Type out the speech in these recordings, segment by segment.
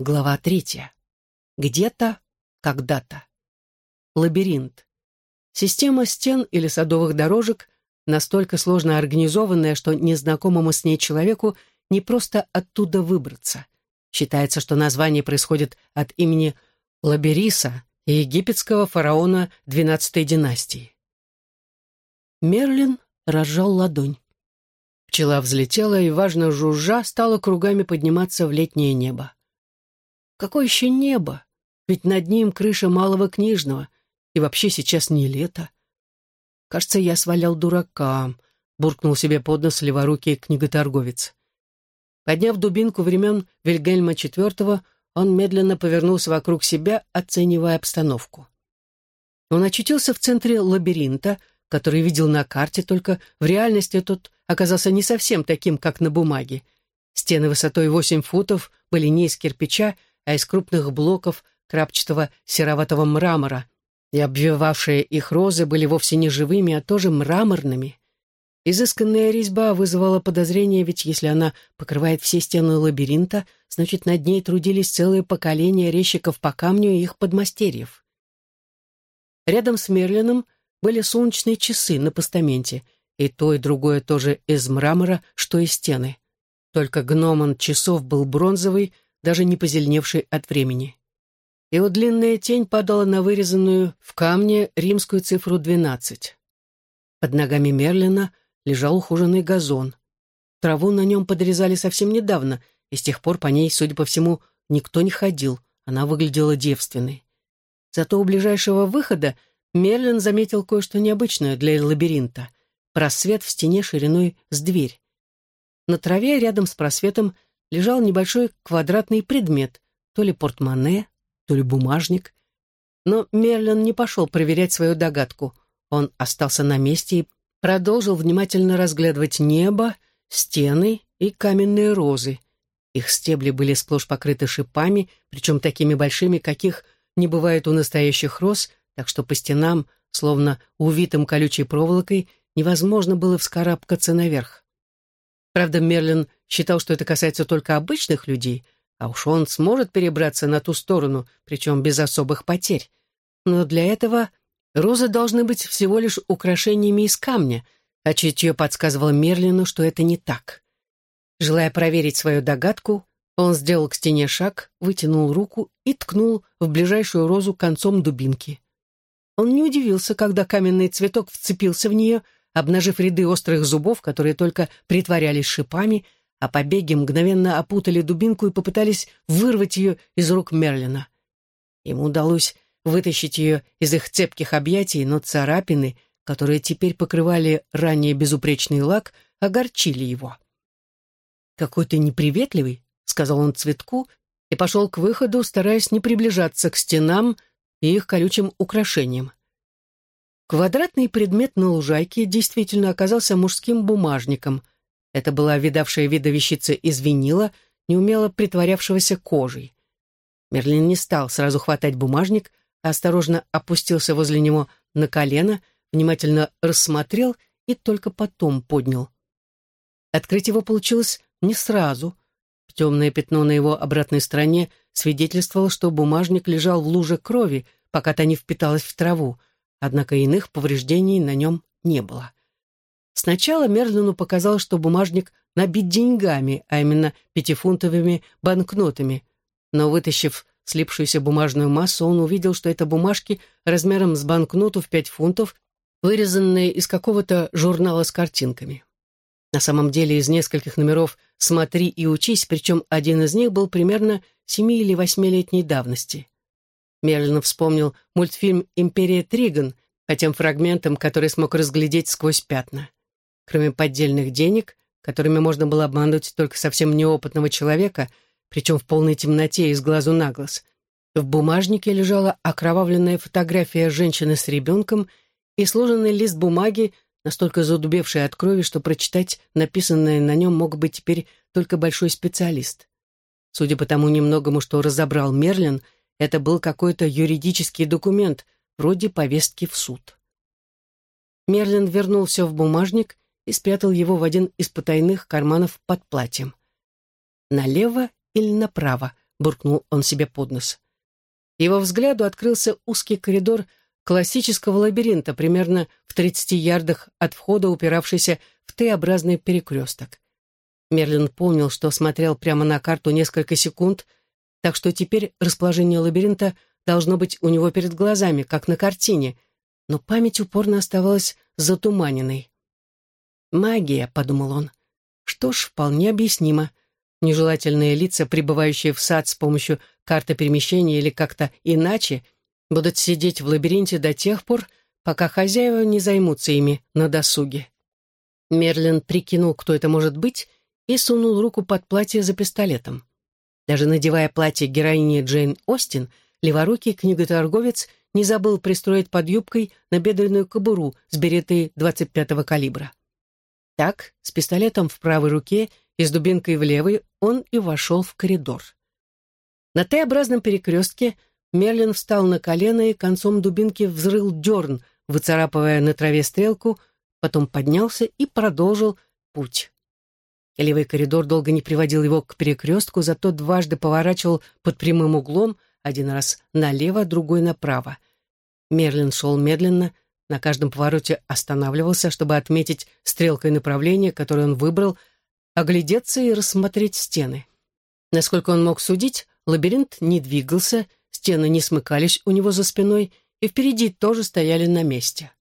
Глава третья. Где-то, когда-то. Лабиринт. Система стен или садовых дорожек настолько сложно организованная, что незнакомому с ней человеку не просто оттуда выбраться. Считается, что название происходит от имени Лабериса, египетского фараона XII династии. Мерлин разжал ладонь. Пчела взлетела и, важно жужжа, стала кругами подниматься в летнее небо. Какое еще небо? Ведь над ним крыша малого книжного, и вообще сейчас не лето. Кажется, я свалял дурака, буркнул себе под нос леворукий книготорговец. Подняв дубинку времен Вильгельма IV, он медленно повернулся вокруг себя, оценивая обстановку. Он очутился в центре лабиринта, который видел на карте, только в реальности тот оказался не совсем таким, как на бумаге. Стены высотой 8 футов были не из кирпича, а из крупных блоков крапчатого сероватого мрамора, и обвивавшие их розы были вовсе не живыми, а тоже мраморными. Изысканная резьба вызывала подозрение, ведь если она покрывает все стены лабиринта, значит, над ней трудились целые поколения резчиков по камню и их подмастерьев. Рядом с Мерлином были солнечные часы на постаменте, и то, и другое тоже из мрамора, что и стены. Только гномон часов был бронзовый, даже не позеленевший от времени. Его длинная тень падала на вырезанную в камне римскую цифру 12. Под ногами Мерлина лежал ухоженный газон. Траву на нем подрезали совсем недавно, и с тех пор по ней, судя по всему, никто не ходил, она выглядела девственной. Зато у ближайшего выхода Мерлин заметил кое-что необычное для лабиринта — просвет в стене шириной с дверь. На траве рядом с просветом лежал небольшой квадратный предмет, то ли портмоне, то ли бумажник. Но Мерлин не пошел проверять свою догадку. Он остался на месте и продолжил внимательно разглядывать небо, стены и каменные розы. Их стебли были сплошь покрыты шипами, причем такими большими, каких не бывает у настоящих роз, так что по стенам, словно увитым колючей проволокой, невозможно было вскарабкаться наверх. Правда, Мерлин считал, что это касается только обычных людей, а уж он сможет перебраться на ту сторону, причем без особых потерь. Но для этого розы должны быть всего лишь украшениями из камня, а чутье подсказывало Мерлину, что это не так. Желая проверить свою догадку, он сделал к стене шаг, вытянул руку и ткнул в ближайшую розу концом дубинки. Он не удивился, когда каменный цветок вцепился в нее, обнажив ряды острых зубов, которые только притворялись шипами, а побеги мгновенно опутали дубинку и попытались вырвать ее из рук Мерлина. Ему удалось вытащить ее из их цепких объятий, но царапины, которые теперь покрывали ранее безупречный лак, огорчили его. «Какой ты неприветливый», — сказал он цветку и пошел к выходу, стараясь не приближаться к стенам и их колючим украшениям. Квадратный предмет на лужайке действительно оказался мужским бумажником. Это была видавшая вида вещица из винила, неумело притворявшегося кожей. Мерлин не стал сразу хватать бумажник, а осторожно опустился возле него на колено, внимательно рассмотрел и только потом поднял. Открыть его получилось не сразу. Темное пятно на его обратной стороне свидетельствовало, что бумажник лежал в луже крови, пока та не впиталась в траву — однако иных повреждений на нем не было. Сначала Мерлину показалось, что бумажник набит деньгами, а именно пятифунтовыми банкнотами, но, вытащив слипшуюся бумажную массу, он увидел, что это бумажки размером с банкноту в пять фунтов, вырезанные из какого-то журнала с картинками. На самом деле из нескольких номеров «Смотри и учись», причем один из них был примерно семи- или восьмилетней давности. Мерлин вспомнил мультфильм «Империя Триган» по тем фрагментам, которые смог разглядеть сквозь пятна. Кроме поддельных денег, которыми можно было обмануть только совсем неопытного человека, причем в полной темноте и с глазу на глаз, в бумажнике лежала окровавленная фотография женщины с ребенком и сложенный лист бумаги, настолько задубевший от крови, что прочитать написанное на нем мог бы теперь только большой специалист. Судя по тому немногому, что разобрал Мерлин, это был какой-то юридический документ, вроде повестки в суд. Мерлин вернул все в бумажник и спрятал его в один из потайных карманов под платьем. «Налево или направо?» буркнул он себе под нос. Его взгляду открылся узкий коридор классического лабиринта, примерно в 30 ярдах от входа, упиравшийся в Т-образный перекресток. Мерлин помнил, что смотрел прямо на карту несколько секунд, так что теперь расположение лабиринта должно быть у него перед глазами, как на картине, но память упорно оставалась затуманенной. «Магия», — подумал он. «Что ж, вполне объяснимо. Нежелательные лица, прибывающие в сад с помощью карты перемещения или как-то иначе, будут сидеть в лабиринте до тех пор, пока хозяева не займутся ими на досуге». Мерлин прикинул, кто это может быть, и сунул руку под платье за пистолетом. Даже надевая платье героини Джейн Остин, леворукий книготорговец не забыл пристроить под юбкой набедренную кобуру с беретой 25-го калибра. Так, с пистолетом в правой руке и с дубинкой в левой, он и вошел в коридор. На Т-образном перекрестке Мерлин встал на колено и концом дубинки взрыл дерн, выцарапывая на траве стрелку, потом поднялся и продолжил путь. Левый коридор долго не приводил его к перекрестку, зато дважды поворачивал под прямым углом, один раз налево, другой направо. Мерлин шел медленно, на каждом повороте останавливался, чтобы отметить стрелкой направление, которое он выбрал, оглядеться и рассмотреть стены. Насколько он мог судить, лабиринт не двигался, стены не смыкались у него за спиной, и впереди тоже стояли на месте.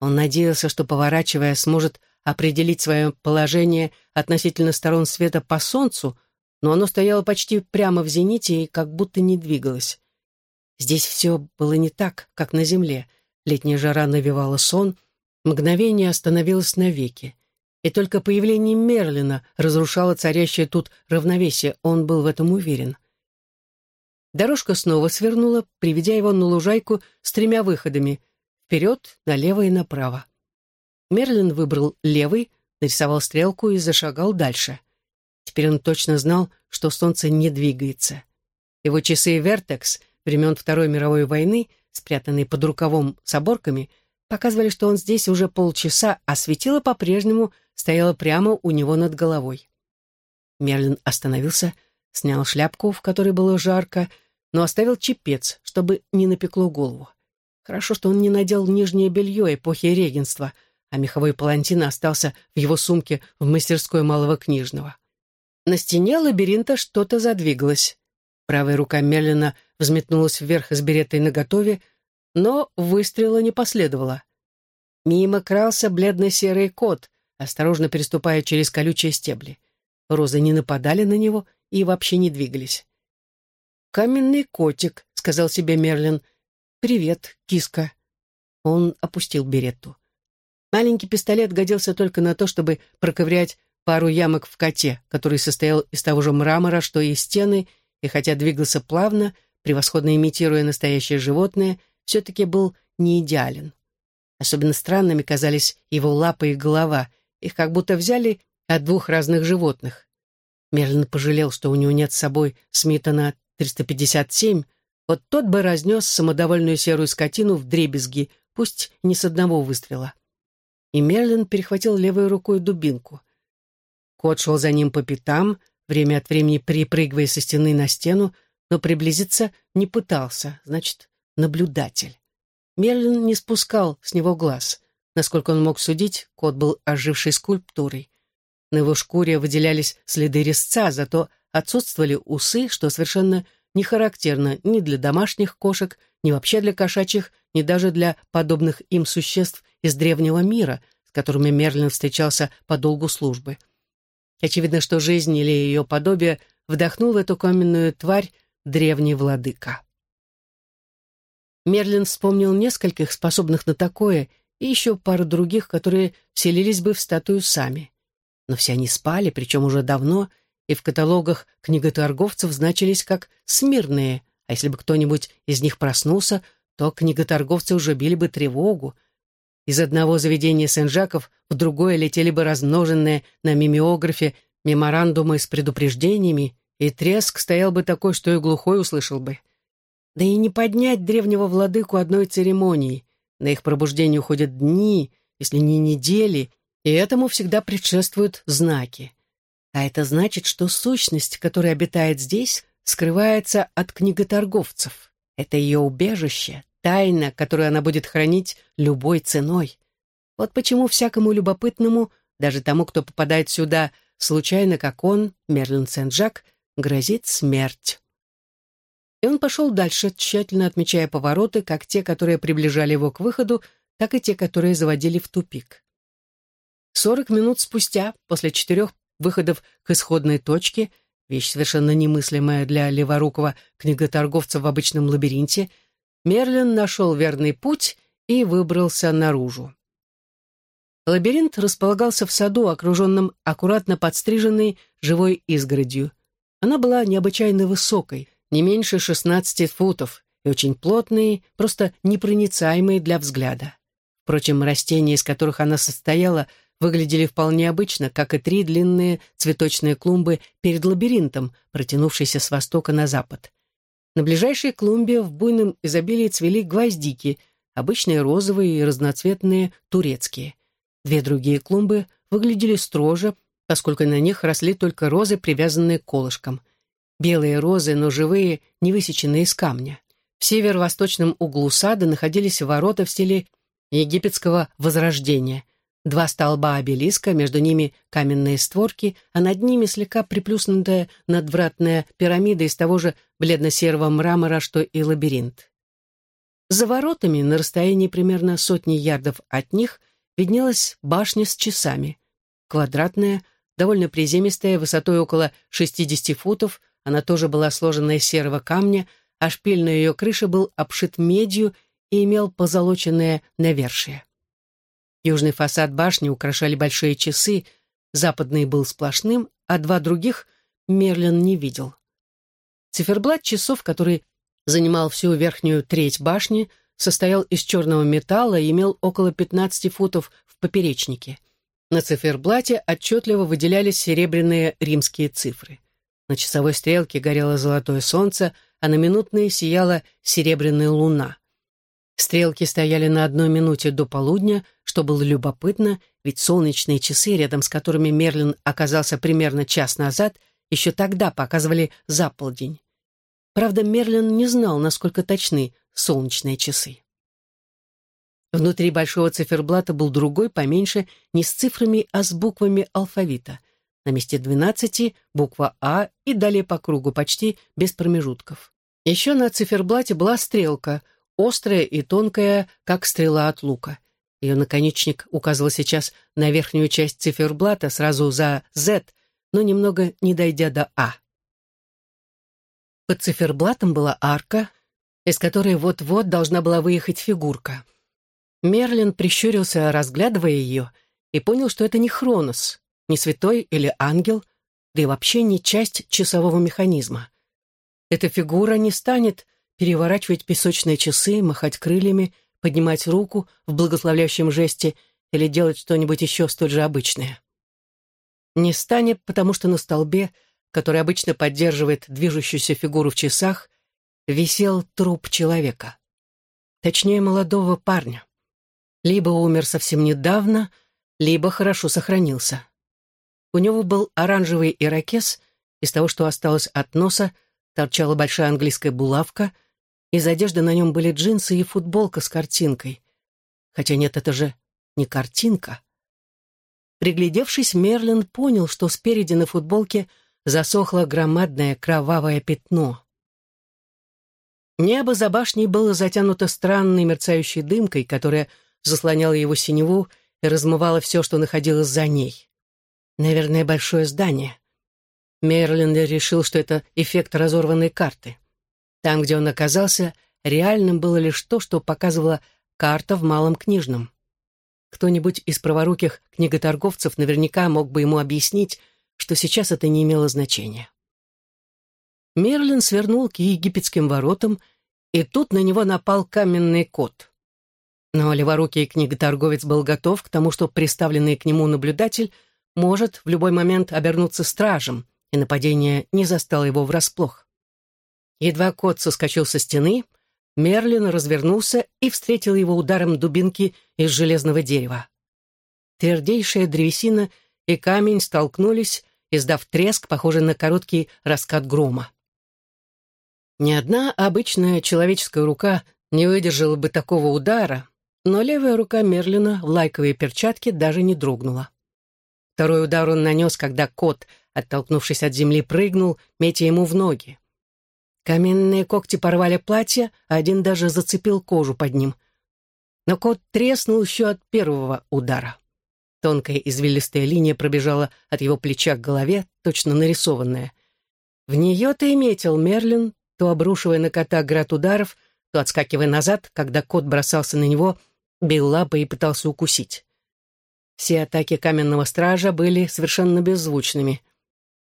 Он надеялся, что, поворачивая, сможет определить свое положение относительно сторон света по Солнцу, но оно стояло почти прямо в зените и как будто не двигалось. Здесь все было не так, как на Земле. Летняя жара навевала сон, мгновение остановилось навеки. И только появление Мерлина разрушало царящее тут равновесие, он был в этом уверен. Дорожка снова свернула, приведя его на лужайку с тремя выходами — вперед, налево и направо. Мерлин выбрал левый, нарисовал стрелку и зашагал дальше. Теперь он точно знал, что солнце не двигается. Его часы «Вертекс» времен Второй мировой войны, спрятанные под рукавом с оборками, показывали, что он здесь уже полчаса, а светило по-прежнему стояло прямо у него над головой. Мерлин остановился, снял шляпку, в которой было жарко, но оставил чепец, чтобы не напекло голову. Хорошо, что он не надел нижнее белье эпохи регенства — а меховой палантин остался в его сумке в мастерской малого книжного. На стене лабиринта что-то задвигалось. Правая рука Мерлина взметнулась вверх с беретой наготове, но выстрела не последовало. Мимо крался бледно-серый кот, осторожно переступая через колючие стебли. Розы не нападали на него и вообще не двигались. «Каменный котик», — сказал себе Мерлин. «Привет, киска». Он опустил беретту. Маленький пистолет годился только на то, чтобы проковырять пару ямок в коте, который состоял из того же мрамора, что и стены, и хотя двигался плавно, превосходно имитируя настоящее животное, все-таки был не идеален. Особенно странными казались его лапы и голова, их как будто взяли от двух разных животных. Мерлин пожалел, что у него нет с собой Смитона 357, вот тот бы разнес самодовольную серую скотину в дребезги, пусть не с одного выстрела и Мерлин перехватил левой рукой дубинку. Кот шел за ним по пятам, время от времени перепрыгивая со стены на стену, но приблизиться не пытался, значит, наблюдатель. Мерлин не спускал с него глаз. Насколько он мог судить, кот был ожившей скульптурой. На его шкуре выделялись следы резца, зато отсутствовали усы, что совершенно не характерно ни для домашних кошек, ни вообще для кошачьих, ни даже для подобных им существ из древнего мира, с которыми Мерлин встречался по долгу службы. Очевидно, что жизнь или ее подобие вдохнул в эту каменную тварь древний владыка. Мерлин вспомнил нескольких, способных на такое, и еще пару других, которые вселились бы в статую сами. Но все они спали, причем уже давно, и в каталогах книготорговцев значились как «смирные», а если бы кто-нибудь из них проснулся, то книготорговцы уже били бы тревогу, из одного заведения Сен-Жаков в другое летели бы размноженные на мимеографе меморандумы с предупреждениями, и треск стоял бы такой, что и глухой услышал бы. Да и не поднять древнего владыку одной церемонии. На их пробуждение уходят дни, если не недели, и этому всегда предшествуют знаки. А это значит, что сущность, которая обитает здесь, скрывается от книготорговцев. Это ее убежище, тайна, которую она будет хранить любой ценой. Вот почему всякому любопытному, даже тому, кто попадает сюда случайно, как он, Мерлин Сен-Жак, грозит смерть. И он пошел дальше, тщательно отмечая повороты, как те, которые приближали его к выходу, так и те, которые заводили в тупик. Сорок минут спустя, после четырех выходов к исходной точке, вещь совершенно немыслимая для леворукого книготорговца в обычном лабиринте, Мерлин нашел верный путь и выбрался наружу. Лабиринт располагался в саду, окруженном аккуратно подстриженной живой изгородью. Она была необычайно высокой, не меньше 16 футов, и очень плотной, просто непроницаемой для взгляда. Впрочем, растения, из которых она состояла, выглядели вполне обычно, как и три длинные цветочные клумбы перед лабиринтом, протянувшиеся с востока на запад. На ближайшей клумбе в буйном изобилии цвели гвоздики, обычные розовые и разноцветные турецкие. Две другие клумбы выглядели строже, поскольку на них росли только розы, привязанные к колышкам. Белые розы, но живые, не высеченные из камня. В северо-восточном углу сада находились ворота в стиле египетского возрождения. Два столба обелиска, между ними каменные створки, а над ними слегка приплюснутая надвратная пирамида из того же бледно-серого мрамора, что и лабиринт. За воротами, на расстоянии примерно сотни ярдов от них, виднелась башня с часами. Квадратная, довольно приземистая, высотой около 60 футов, она тоже была сложена из серого камня, а шпиль на ее крыше был обшит медью и имел позолоченное навершие. Южный фасад башни украшали большие часы, западный был сплошным, а два других Мерлин не видел. Циферблат часов, который занимал всю верхнюю треть башни, состоял из черного металла и имел около 15 футов в поперечнике. На циферблате отчетливо выделялись серебряные римские цифры. На часовой стрелке горело золотое солнце, а на минутной сияла серебряная луна. Стрелки стояли на одной минуте до полудня, что было любопытно, ведь солнечные часы, рядом с которыми Мерлин оказался примерно час назад, еще тогда показывали заполдень. Правда, Мерлин не знал, насколько точны солнечные часы. Внутри большого циферблата был другой, поменьше, не с цифрами, а с буквами алфавита. На месте двенадцати буква А и далее по кругу, почти без промежутков. Еще на циферблате была стрелка — острая и тонкая, как стрела от лука. Ее наконечник указывал сейчас на верхнюю часть циферблата, сразу за Z, но немного не дойдя до А. Под циферблатом была арка, из которой вот-вот должна была выехать фигурка. Мерлин прищурился, разглядывая ее, и понял, что это не Хронос, не святой или ангел, да и вообще не часть часового механизма. Эта фигура не станет переворачивать песочные часы, махать крыльями, поднимать руку в благословляющем жесте или делать что-нибудь еще столь же обычное. Не станет, потому что на столбе, который обычно поддерживает движущуюся фигуру в часах, висел труп человека. Точнее, молодого парня. Либо умер совсем недавно, либо хорошо сохранился. У него был оранжевый ирокез, из того, что осталось от носа, торчала большая английская булавка — из одежды на нем были джинсы и футболка с картинкой. Хотя нет, это же не картинка. Приглядевшись, Мерлин понял, что спереди на футболке засохло громадное кровавое пятно. Небо за башней было затянуто странной мерцающей дымкой, которая заслоняла его синеву и размывала все, что находилось за ней. Наверное, большое здание. Мерлин решил, что это эффект разорванной карты. Там, где он оказался, реальным было лишь то, что показывала карта в малом книжном. Кто-нибудь из праворуких книготорговцев наверняка мог бы ему объяснить, что сейчас это не имело значения. Мерлин свернул к египетским воротам, и тут на него напал каменный кот. Но леворукий книготорговец был готов к тому, что приставленный к нему наблюдатель может в любой момент обернуться стражем, и нападение не застало его врасплох. Едва кот соскочил со стены, Мерлин развернулся и встретил его ударом дубинки из железного дерева. Твердейшая древесина и камень столкнулись, издав треск, похожий на короткий раскат грома. Ни одна обычная человеческая рука не выдержала бы такого удара, но левая рука Мерлина в лайковые перчатки даже не дрогнула. Второй удар он нанес, когда кот, оттолкнувшись от земли, прыгнул, метя ему в ноги. Каменные когти порвали платье, а один даже зацепил кожу под ним. Но кот треснул еще от первого удара. Тонкая извилистая линия пробежала от его плеча к голове, точно нарисованная. В нее-то и метил Мерлин, то обрушивая на кота град ударов, то отскакивая назад, когда кот бросался на него, бил лапой и пытался укусить. Все атаки каменного стража были совершенно беззвучными.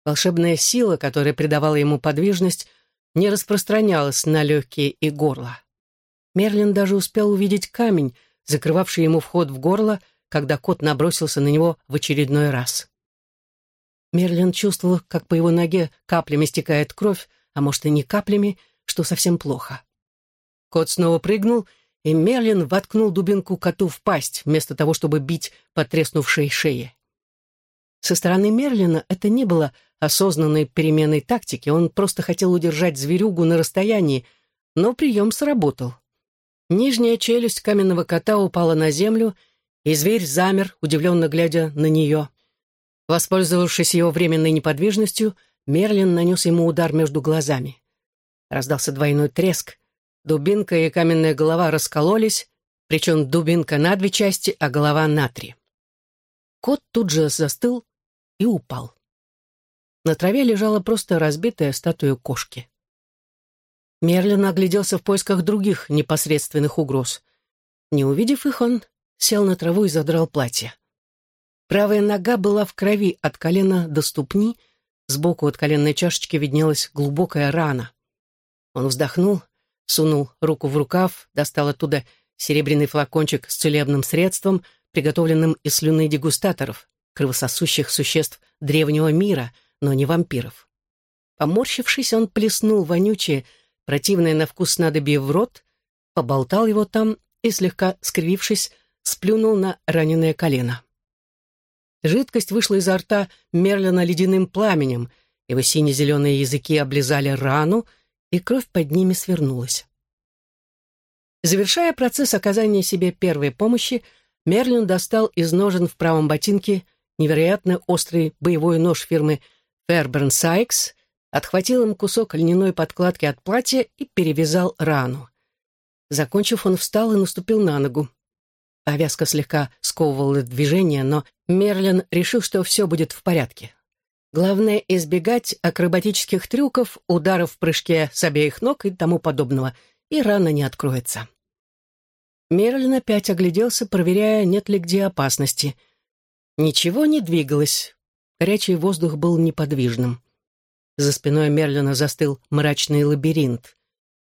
Волшебная сила, которая придавала ему подвижность, не распространялась на легкие и горло. Мерлин даже успел увидеть камень, закрывавший ему вход в горло, когда кот набросился на него в очередной раз. Мерлин чувствовал, как по его ноге каплями стекает кровь, а может и не каплями, что совсем плохо. Кот снова прыгнул, и Мерлин воткнул дубинку коту в пасть, вместо того, чтобы бить по треснувшей шее. Со стороны Мерлина это не было осознанной переменой тактики, он просто хотел удержать зверюгу на расстоянии, но прием сработал. Нижняя челюсть каменного кота упала на землю, и зверь замер, удивленно глядя на нее. Воспользовавшись его временной неподвижностью, Мерлин нанес ему удар между глазами. Раздался двойной треск. Дубинка и каменная голова раскололись, причем дубинка на две части, а голова на три. Кот тут же застыл и упал. На траве лежала просто разбитая статуя кошки. Мерлин огляделся в поисках других непосредственных угроз. Не увидев их, он сел на траву и задрал платье. Правая нога была в крови от колена до ступни — Сбоку от коленной чашечки виднелась глубокая рана. Он вздохнул, сунул руку в рукав, достал оттуда серебряный флакончик с целебным средством, приготовленным из слюны дегустаторов, кровососущих существ древнего мира, но не вампиров. Поморщившись, он плеснул вонючее, противное на вкус снадобье в рот, поболтал его там и, слегка скривившись, сплюнул на раненое колено. Жидкость вышла изо рта Мерлина ледяным пламенем, его сине-зеленые языки облизали рану, и кровь под ними свернулась. Завершая процесс оказания себе первой помощи, Мерлин достал из ножен в правом ботинке невероятно острый боевой нож фирмы Fairburn Sykes, отхватил им кусок льняной подкладки от платья и перевязал рану. Закончив, он встал и наступил на ногу. Повязка слегка сковывала движение, но Мерлин решил, что все будет в порядке. Главное — избегать акробатических трюков, ударов в прыжке с обеих ног и тому подобного, и рана не откроется. Мерлин опять огляделся, проверяя, нет ли где опасности. Ничего не двигалось. Горячий воздух был неподвижным. За спиной Мерлина застыл мрачный лабиринт.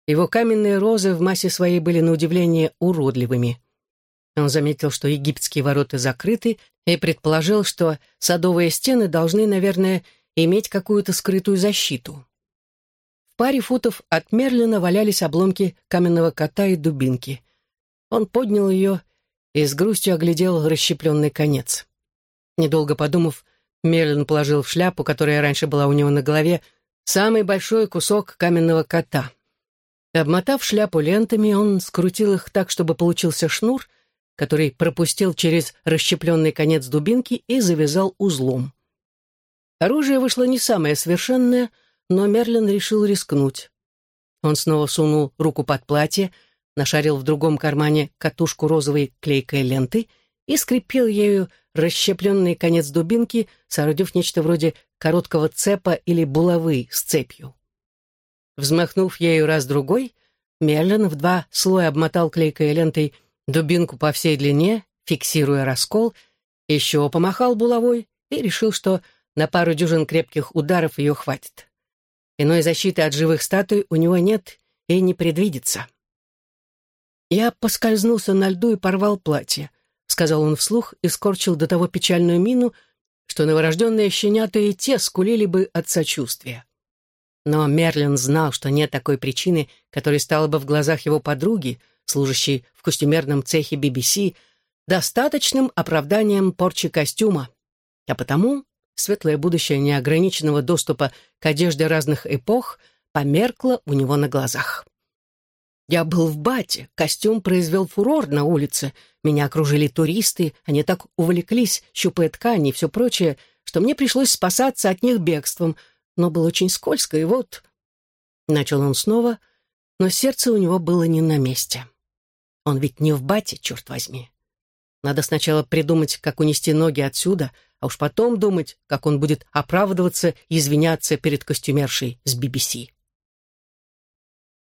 Его каменные розы в массе своей были на удивление уродливыми. Он заметил, что египетские ворота закрыты, и предположил, что садовые стены должны, наверное, иметь какую-то скрытую защиту. В паре футов от Мерлина валялись обломки каменного кота и дубинки. Он поднял ее и с грустью оглядел расщепленный конец. Недолго подумав, Мерлин положил в шляпу, которая раньше была у него на голове, самый большой кусок каменного кота. Обмотав шляпу лентами, он скрутил их так, чтобы получился шнур, который пропустил через расщепленный конец дубинки и завязал узлом. Оружие вышло не самое совершенное, но Мерлин решил рискнуть. Он снова сунул руку под платье, нашарил в другом кармане катушку розовой клейкой ленты и скрепил ею расщепленный конец дубинки, соорудив нечто вроде короткого цепа или булавы с цепью. Взмахнув ею раз-другой, Мерлин в два слоя обмотал клейкой лентой дубинку по всей длине, фиксируя раскол, еще помахал булавой и решил, что на пару дюжин крепких ударов ее хватит. Иной защиты от живых статуй у него нет и не предвидится. «Я поскользнулся на льду и порвал платье», — сказал он вслух и скорчил до того печальную мину, что новорожденные щенята и те скулили бы от сочувствия. Но Мерлин знал, что нет такой причины, которой стала бы в глазах его подруги — служащий в костюмерном цехе BBC, достаточным оправданием порчи костюма, а потому светлое будущее неограниченного доступа к одежде разных эпох померкла у него на глазах. Я был в бате, костюм произвел фурор на улице, меня окружили туристы, они так увлеклись, щупая ткани и все прочее, что мне пришлось спасаться от них бегством, но было очень скользко, и вот... Начал он снова, но сердце у него было не на месте. Он ведь не в бате, черт возьми. Надо сначала придумать, как унести ноги отсюда, а уж потом думать, как он будет оправдываться и извиняться перед костюмершей с BBC.